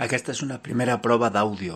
Aquesta és una primera prova d'àudio.